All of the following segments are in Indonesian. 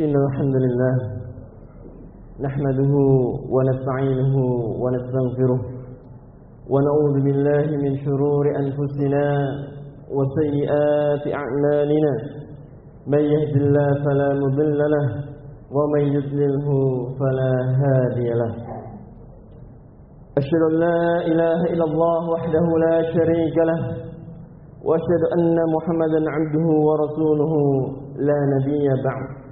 إن الحمد لله نحمده ونستعينه ونستغفره ونعوذ بالله من شرور أنفسنا وسيئات أعمالنا من يهد الله فلا مضل له ومن يضلله فلا هادي له. أشهد أن لا إله إلا الله وحده لا شريك له وأشهد أن محمدا عبده ورسوله لا نبي بعد.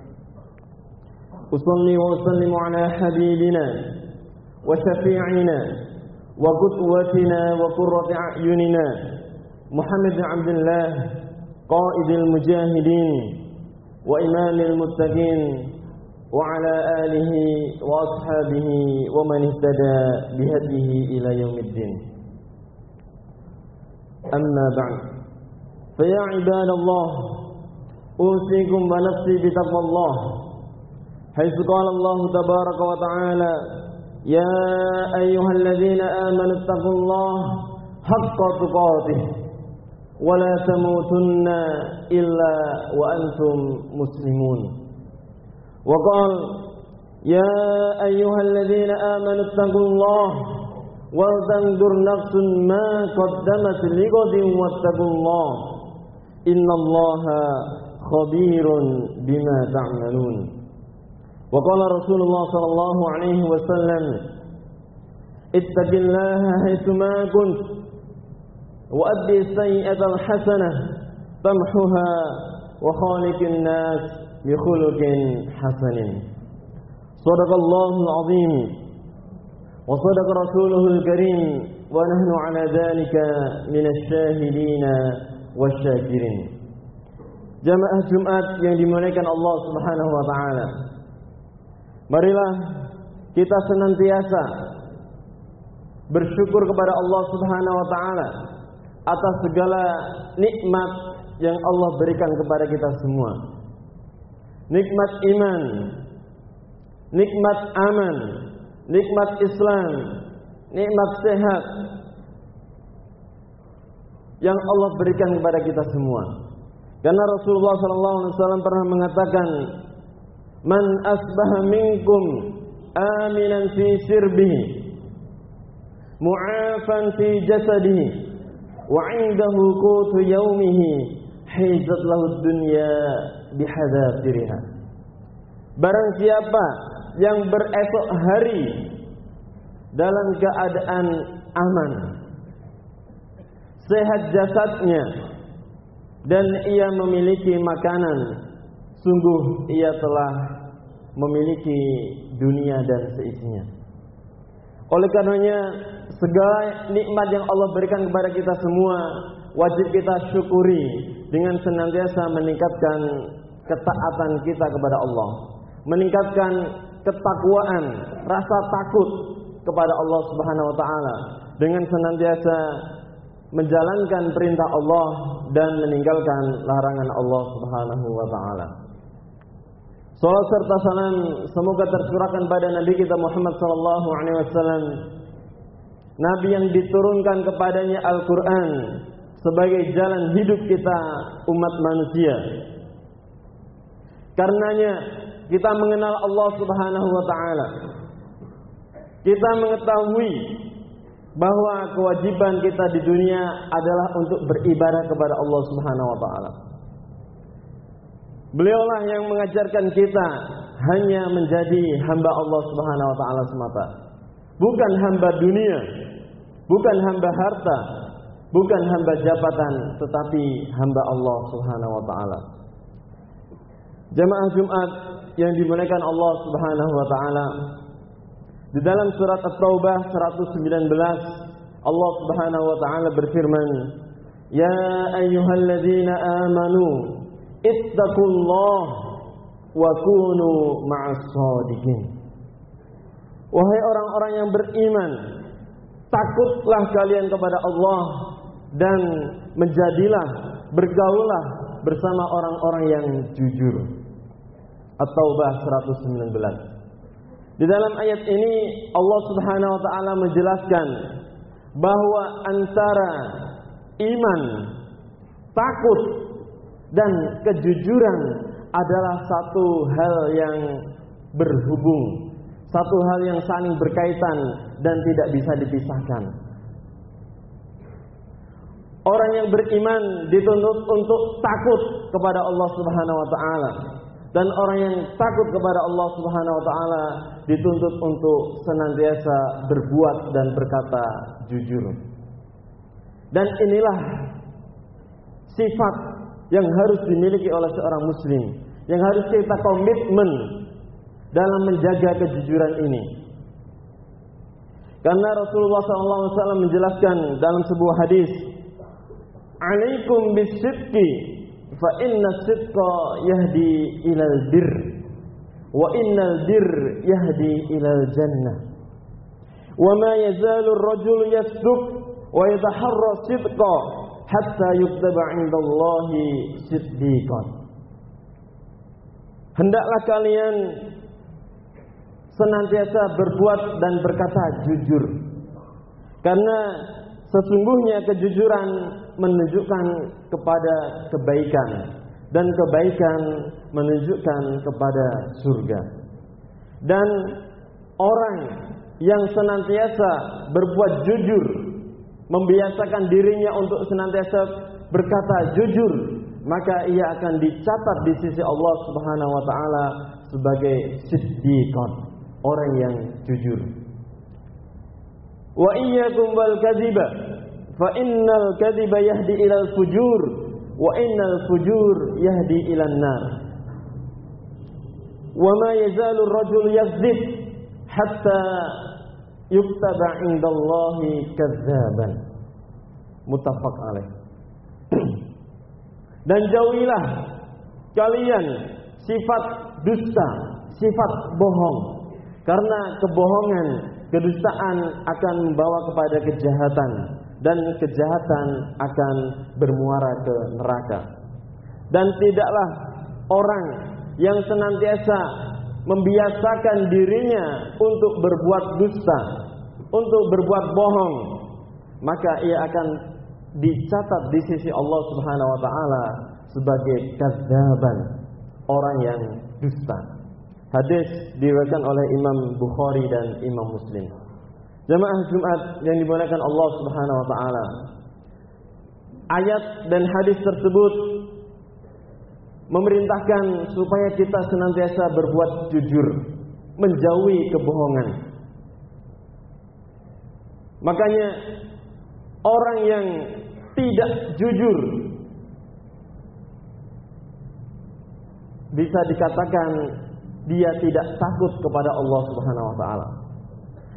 أصلي وأسلم على حبيبنا وشفيعنا وقدوتنا وقرة أعيننا محمد عبد الله قائد المجاهدين وإمام المتقين وعلى آله وأصحابه ومن اهتدى بهديه إلى يوم الدين. أما بعد فيا عباد الله أوصيكم ونفسي بتقوى الله. حيث قال الله تبارك وتعالى يا أيها الذين آمنوا اتقوا الله حق تقاته ولا تموتن إلا وأنتم مسلمون. وقال يا أيها الذين آمنوا اتقوا الله ولتنظر نفس ما قدمت لغد واتقوا الله إن الله خبير بما تعملون. وقال رسول الله صلى الله عليه وسلم اتق الله حيثما كنت وأدي السيئة الحسنة تمحها وخالق الناس بخلق حسن صدق الله العظيم وصدق رسوله الكريم ونحن على ذلك من الشاهدين والشاكرين Jamaah Jumat yang dimuliakan Allah Subhanahu wa. Marilah kita senantiasa bersyukur kepada Allah Subhanahu wa taala atas segala nikmat yang Allah berikan kepada kita semua. Nikmat iman, nikmat aman, nikmat Islam, nikmat sehat yang Allah berikan kepada kita semua. Karena Rasulullah SAW pernah mengatakan, Man asbaha minkum aminan fi sirbihi mu'afan fi jasadihi wa 'indahu qutu yaumihi hizat lahu dunya bihadafiriha. Barang siapa yang beresok hari dalam keadaan aman sehat jasadnya dan ia memiliki makanan sungguh ia telah memiliki dunia dan seisinya. Oleh karenanya segala nikmat yang Allah berikan kepada kita semua wajib kita syukuri dengan senantiasa meningkatkan ketaatan kita kepada Allah, meningkatkan ketakwaan, rasa takut kepada Allah Subhanahu wa taala dengan senantiasa menjalankan perintah Allah dan meninggalkan larangan Allah Subhanahu wa taala. Salam serta salam semoga tercurahkan pada Nabi kita Muhammad sallallahu alaihi wasallam. Nabi yang diturunkan kepadanya Al-Qur'an sebagai jalan hidup kita umat manusia. Karenanya kita mengenal Allah Subhanahu wa taala. Kita mengetahui bahwa kewajiban kita di dunia adalah untuk beribadah kepada Allah Subhanahu wa taala. Beliaulah yang mengajarkan kita hanya menjadi hamba Allah Subhanahu wa taala semata. Bukan hamba dunia, bukan hamba harta, bukan hamba jabatan, tetapi hamba Allah Subhanahu wa taala. Jamaah Jumat yang dimuliakan Allah Subhanahu wa taala, di dalam surat At-Taubah 119 Allah Subhanahu wa taala berfirman, "Ya ayyuhalladzina amanu ittaqullah wa kunu ma'as shadiqin." Wahai orang-orang yang beriman, takutlah kalian kepada Allah dan menjadilah bergaullah bersama orang-orang yang jujur. At-Taubah 119 di dalam ayat ini Allah Subhanahu wa taala menjelaskan bahwa antara iman, takut dan kejujuran adalah satu hal yang berhubung, satu hal yang saling berkaitan dan tidak bisa dipisahkan. Orang yang beriman dituntut untuk takut kepada Allah Subhanahu wa taala dan orang yang takut kepada Allah Subhanahu wa taala dituntut untuk senantiasa berbuat dan berkata jujur. Dan inilah sifat yang harus dimiliki oleh seorang muslim, yang harus kita komitmen dalam menjaga kejujuran ini. Karena Rasulullah SAW menjelaskan dalam sebuah hadis, "Alaikum bisidqi fa inna sidqa yahdi ilal bir wa innal bir yahdi ilal jannah." Yazalu ar-rajul yasduq wa yataharra sidqa hatta yuktaba 'indallahi siddiqan. Hendaklah kalian senantiasa berbuat dan berkata jujur. Karena sesungguhnya kejujuran menunjukkan kepada kebaikan dan kebaikan menunjukkan kepada surga. Dan orang yang senantiasa berbuat jujur, membiasakan dirinya untuk senantiasa berkata jujur, maka ia akan dicatat di sisi Allah Subhanahu wa taala sebagai siddiqan, orang yang jujur. Wa iyyakum wal kadhiba fa innal kadhiba yahdi ilal fujur wa innal fujur yahdi ilan nar. Wa ma yazalu ar-rajul yakdzib hatta yuktaba indallahi kadzaban. Muttafaq alaih. Dan jauhilah kalian sifat dusta, sifat bohong. Karena kebohongan, kedustaan akan membawa kepada kejahatan dan kejahatan akan bermuara ke neraka. Dan tidaklah orang yang senantiasa membiasakan dirinya untuk berbuat dusta, untuk berbuat bohong, maka ia akan dicatat di sisi Allah Subhanahu wa taala sebagai kadzaban, orang yang dusta. Hadis diriwayatkan oleh Imam Bukhari dan Imam Muslim. Jamaah Jumat yang dimuliakan Allah Subhanahu wa taala. Ayat dan hadis tersebut memerintahkan supaya kita senantiasa berbuat jujur, menjauhi kebohongan. Makanya orang yang tidak jujur bisa dikatakan dia tidak takut kepada Allah Subhanahu wa taala.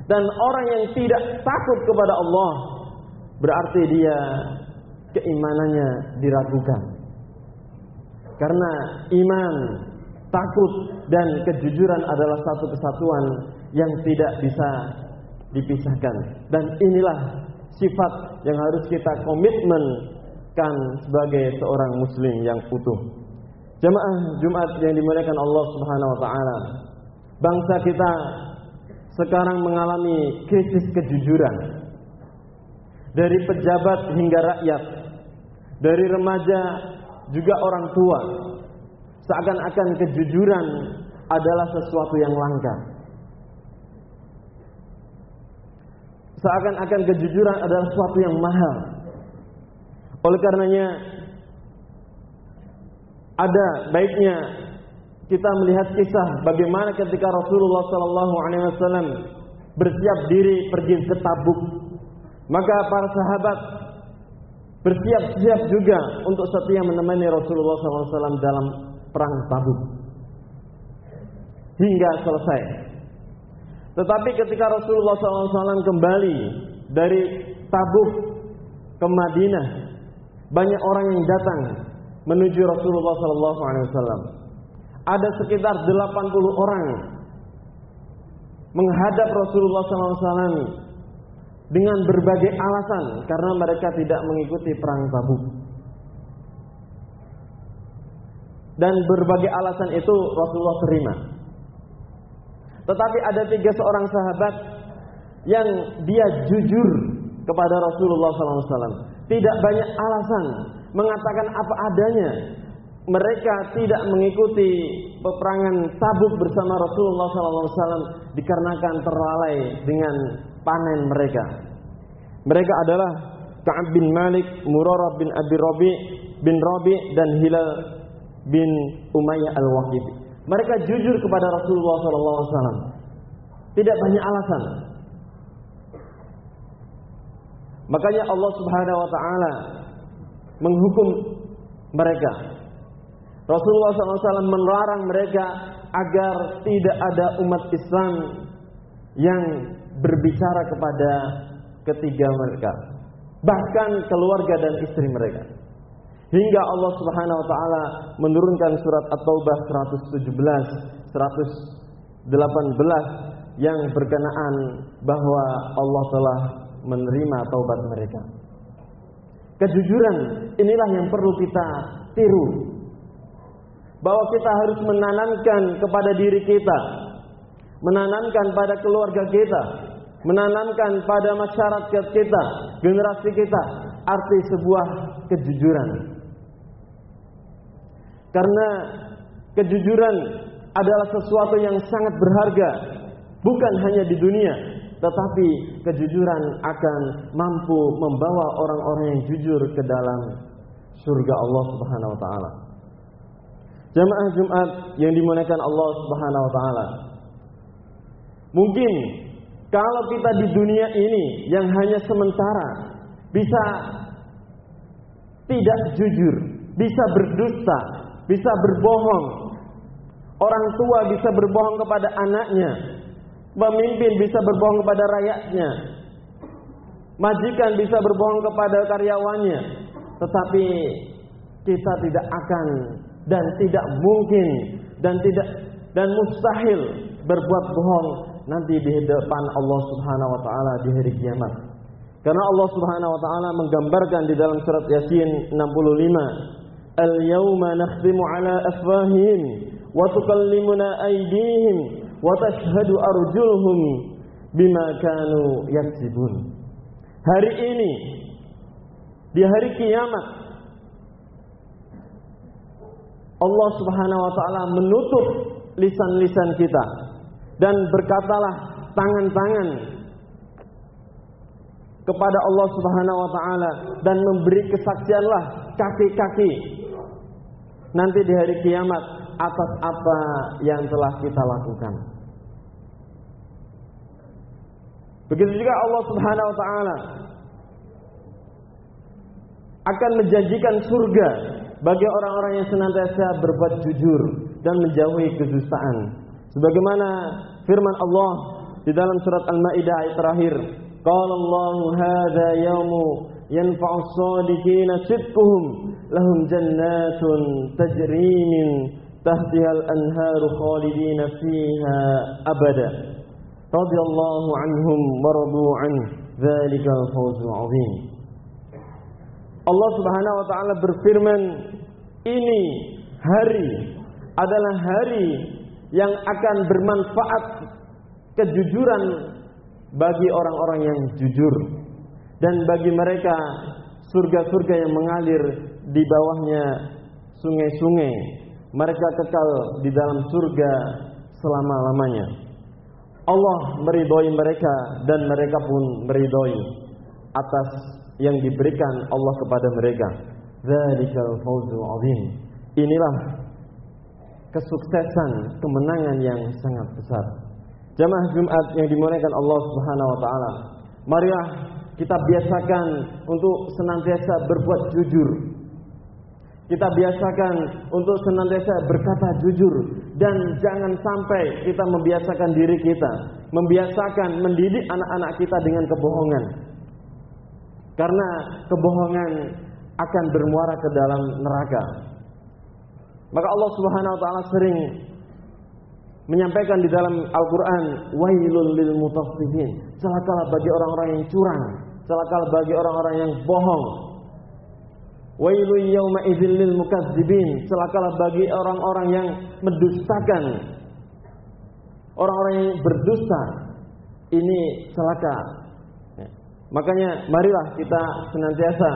Dan orang yang tidak takut kepada Allah berarti dia keimanannya diragukan. Karena iman, takut dan kejujuran adalah satu kesatuan yang tidak bisa dipisahkan. Dan inilah sifat yang harus kita komitmenkan sebagai seorang muslim yang utuh. Jemaah Jumat yang dimuliakan Allah Subhanahu wa taala. Bangsa kita sekarang mengalami krisis kejujuran. Dari pejabat hingga rakyat, dari remaja juga orang tua. Seakan-akan kejujuran adalah sesuatu yang langka. Seakan-akan kejujuran adalah sesuatu yang mahal. Oleh karenanya ada baiknya kita melihat kisah bagaimana ketika Rasulullah Wasallam bersiap diri pergi ke Tabuk, maka para sahabat bersiap-siap juga untuk setia menemani Rasulullah SAW dalam perang Tabuk hingga selesai. Tetapi ketika Rasulullah SAW kembali dari Tabuk ke Madinah, banyak orang yang datang menuju Rasulullah SAW. Ada sekitar 80 orang menghadap Rasulullah SAW dengan berbagai alasan karena mereka tidak mengikuti perang Tabuk. Dan berbagai alasan itu Rasulullah terima. Tetapi ada tiga seorang sahabat yang dia jujur kepada Rasulullah SAW. Tidak banyak alasan, mengatakan apa adanya. mereka tidak mengikuti peperangan Tabuk bersama Rasulullah SAW dikarenakan terlalai dengan panen mereka. Mereka adalah Ka'ab bin Malik, Murarah bin Abi Rabi bin Rabi dan Hilal bin Umayyah al-Wahid. Mereka jujur kepada Rasulullah SAW. Tidak banyak alasan. Makanya Allah Subhanahu wa taala menghukum mereka. Rasulullah SAW melarang mereka agar tidak ada umat Islam yang berbicara kepada ketiga mereka, bahkan keluarga dan istri mereka. Hingga Allah Subhanahu wa taala menurunkan surat At-Taubah 117, 118 yang berkenaan bahwa Allah telah menerima taubat mereka. Kejujuran inilah yang perlu kita tiru. Bahwa kita harus menanamkan kepada diri kita, menanamkan pada keluarga kita, menanamkan pada masyarakat kita, generasi kita, arti sebuah kejujuran. Karena kejujuran adalah sesuatu yang sangat berharga, bukan hanya di dunia, tetapi kejujuran akan mampu membawa orang-orang yang jujur ke dalam surga Allah Subhanahu wa taala. Jamaah Jumat yang dimuliakan Allah Subhanahu wa taala. Mungkin kalau kita di dunia ini yang hanya sementara bisa tidak jujur, bisa berdusta, bisa berbohong. Orang tua bisa berbohong kepada anaknya, Pemimpin bisa berbohong kepada rakyatnya. Majikan bisa berbohong kepada karyawannya. Tetapi kita tidak akan dan tidak mungkin dan tidak dan mustahil berbuat bohong nanti di depan Allah Subhanahu wa taala di hari kiamat. Karena Allah Subhanahu wa taala menggambarkan di dalam surat Yasin 65, "Al-yauma nakhtimu ala afwahihim wa tukallimuna aydihim wa tashhadu arjuluhum bima kanu yaksibun. Hari ini di hari kiamat Allah Subhanahu wa taala menutup lisan-lisan kita dan berkatalah tangan-tangan kepada Allah Subhanahu wa taala dan memberi kesaksianlah kaki-kaki nanti di hari kiamat atas apa yang telah kita lakukan. Begitu juga Allah Subhanahu wa taala akan menjanjikan surga bagi orang-orang yang senantiasa berbuat jujur dan menjauhi kedustaan. Sebagaimana firman Allah di dalam surat Al-Maidah ayat terakhir, "Qala Allahu hadza yaumu yanfa'u as-sadiqina sidquhum lahum jannatun tajri min tahtiha al-anharu khalidina fiha abada." Radhiyallahu anhum wa radu an dzalika al-fawzul 'azim. Allah Subhanahu wa taala berfirman, "Ini hari adalah hari yang akan bermanfaat kejujuran bagi orang-orang yang jujur dan bagi mereka surga-surga yang mengalir di bawahnya sungai-sungai. Mereka kekal di dalam surga selama-lamanya. Allah meridhoi mereka dan mereka pun meridhoi atas yang diberikan Allah kepada mereka. Dzalikal fawzul azim. Inilah kesuksesan, kemenangan yang sangat besar. Jamaah Jumat yang dimuliakan Allah Subhanahu wa taala. Marilah kita biasakan untuk senantiasa berbuat jujur. Kita biasakan untuk senantiasa berkata jujur dan jangan sampai kita membiasakan diri kita, membiasakan mendidik anak-anak kita dengan kebohongan. Karena kebohongan akan bermuara ke dalam neraka. Maka Allah Subhanahu wa taala sering menyampaikan di dalam Al-Qur'an, "Wailul lil mutaffifin." Celakalah bagi orang-orang yang curang, celakalah bagi orang-orang yang bohong. Wailul yauma idzil mukadzibin. Celakalah bagi orang-orang yang mendustakan. Orang-orang yang berdusta. Ini celaka. Ya. Makanya marilah kita senantiasa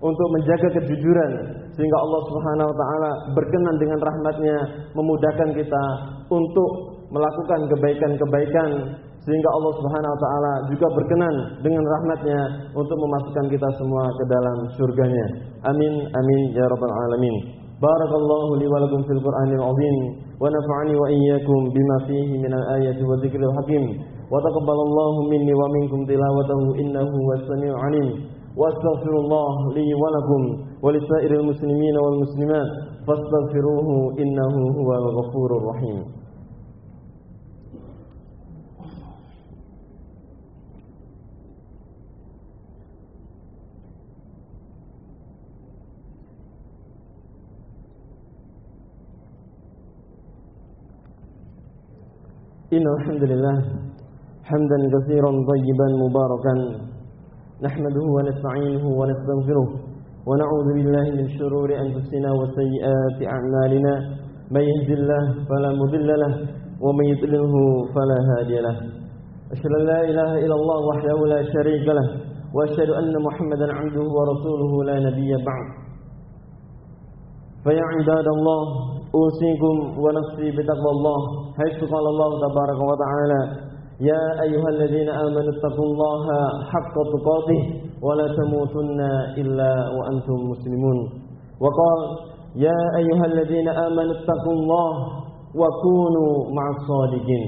untuk menjaga kejujuran sehingga Allah Subhanahu wa taala berkenan dengan rahmatnya memudahkan kita untuk melakukan kebaikan-kebaikan sehingga Allah Subhanahu wa taala juga berkenan dengan rahmatnya untuk memasukkan kita semua ke dalam surganya. Amin amin ya rabbal alamin. Barakallahu li wa lakum fil Qur'anil azim wa nafa'ani wa iyyakum bima fihi min al-ayati wa dzikril hakim. Wa taqabbalallahu minni wa minkum tilawatahu innahu was-sami'ul alim. Wa astaghfirullah li wa lakum wa lisairil muslimina wal muslimat fastaghfiruhu innahu إن الحمد لله حمدا كثيرا طيبا مباركا نحمده ونستعينه ونستغفره ونعوذ بالله من شرور أنفسنا وسيئات أعمالنا من يهد الله فلا مضل له ومن يضلله فلا هادي له أشهد أن لا إله إلا الله وحده لا شريك له وأشهد أن محمدا عبده ورسوله لا نبي بعد فيا عباد الله أوصيكم ونفسي بتقوى الله حيث قال الله تبارك وتعالى يا أيها الذين آمنوا اتقوا الله حق تقاته ولا تموتن إلا وأنتم مسلمون. وقال يا أيها الذين آمنوا اتقوا الله وكونوا مع الصادقين.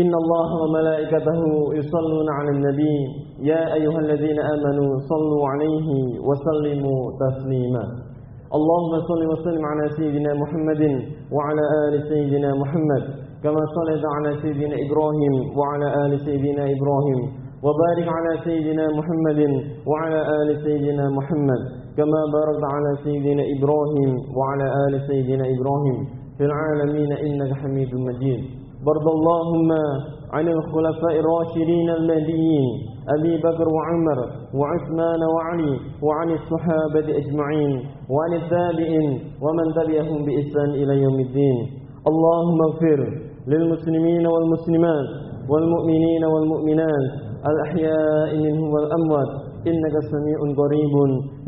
إن الله وملائكته يصلون على النبي يا أيها الذين آمنوا صلوا عليه وسلموا تسليما. اللهم صل وسلم على سيدنا محمد وعلى آل سيدنا محمد كما صليت على سيدنا إبراهيم وعلى آل سيدنا إبراهيم وبارك على سيدنا محمد وعلى آل سيدنا محمد كما باركت على سيدنا إبراهيم وعلى آل سيدنا إبراهيم. في العالمين إنك حميد مجيد. برض اللهم عن الخلفاء الراشدين المهديين أبي بكر وعمر وعثمان وعلي وعن الصحابة أجمعين وعن التابعين ومن تبعهم بإحسان إلى يوم الدين. اللهم اغفر للمسلمين والمسلمات والمؤمنين والمؤمنات الأحياء منهم والأموات. إنك سميع قريب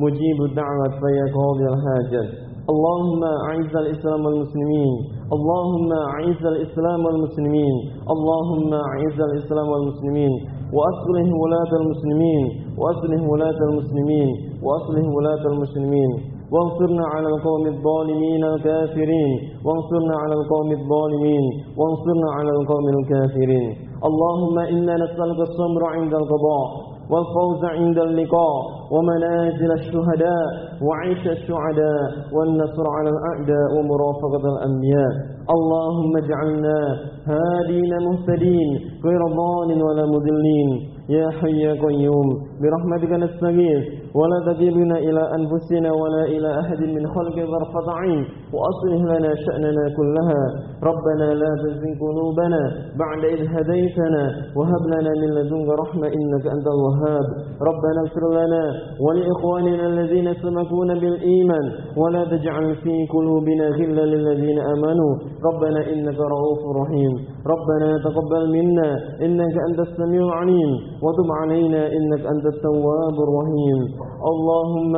مجيب الدعوة فيا قاضي الحاجة. اللهم أعز الإسلام والمسلمين. اللهم أعز الإسلام والمسلمين. اللهم أعز الإسلام والمسلمين. وأصلح ولاة المسلمين وأصلح ولاة المسلمين وأصلح ولاة المسلمين. وانصرنا على القوم الظالمين الكافرين. وانصرنا على القوم الظالمين. وانصرنا على القوم الكافرين. اللهم إنا نسألك الصبر عند القضاء. والفوز عند اللقاء ومنازل الشهداء وعيش السعداء والنصر على الأعداء ومرافقة الأنبياء. اللهم اجعلنا هادين مهتدين غير ضال ولا مذلين. يا حي يا قيوم برحمتك نستغيث. ولا تجيبنا إلى أنفسنا ولا إلى أحد من خلق ظرفة عين وأصلح لنا شأننا كلها. ربنا لا تزغ قلوبنا بعد إذ هديتنا. وهب لنا من لدنك رحمة إنك أنت الوهاب. ربنا اغفر لنا ولإخواننا الذين سبقونا بالإيمان. ولا تجعل في قلوبنا غلا للذين آمنوا. ربنا إنك رؤوف رحيم. ربنا تقبل منا. إنك أنت السميع العليم. وتب علينا. إنك أنت التواب الرحيم. اللهم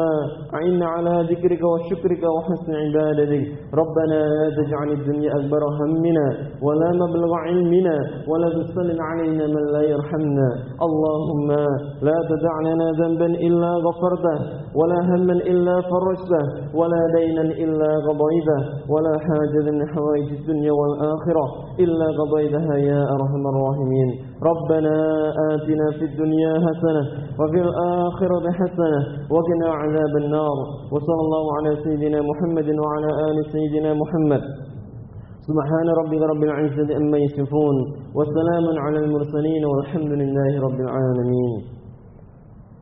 أعنا على ذكرك وشكرك وحسن عبادتك. ربنا لا تجعل الدنيا أكبر همنا ولا مبلغ علمنا ولا تسلم علينا من لا يرحمنا. اللهم لا تدع لنا ذنبا إلا غفرته ولا هما إلا فرجته ولا دينا إلا قضيته ولا حاجة من حوائج الدنيا والآخرة إلا قضيتها يا أرحم الراحمين. ربنا آتنا في الدنيا حسنة وفي الآخرة حسنة وقنا عذاب النار وصلى الله على سيدنا محمد وعلى آل سيدنا محمد. سبحان ربك رب العزة أما يصفون وسلام على المرسلين والحمد لله رب العالمين.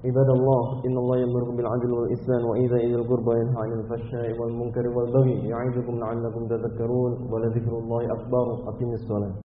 عباد الله إن الله يأمركم بالعدل والإحسان وإيذاء ذي القربى وينهى عن الفحشاء والمنكر والبغي يعظكم لعلكم تذكرون. ولذكر الله أكبر أقيموا الصلاة.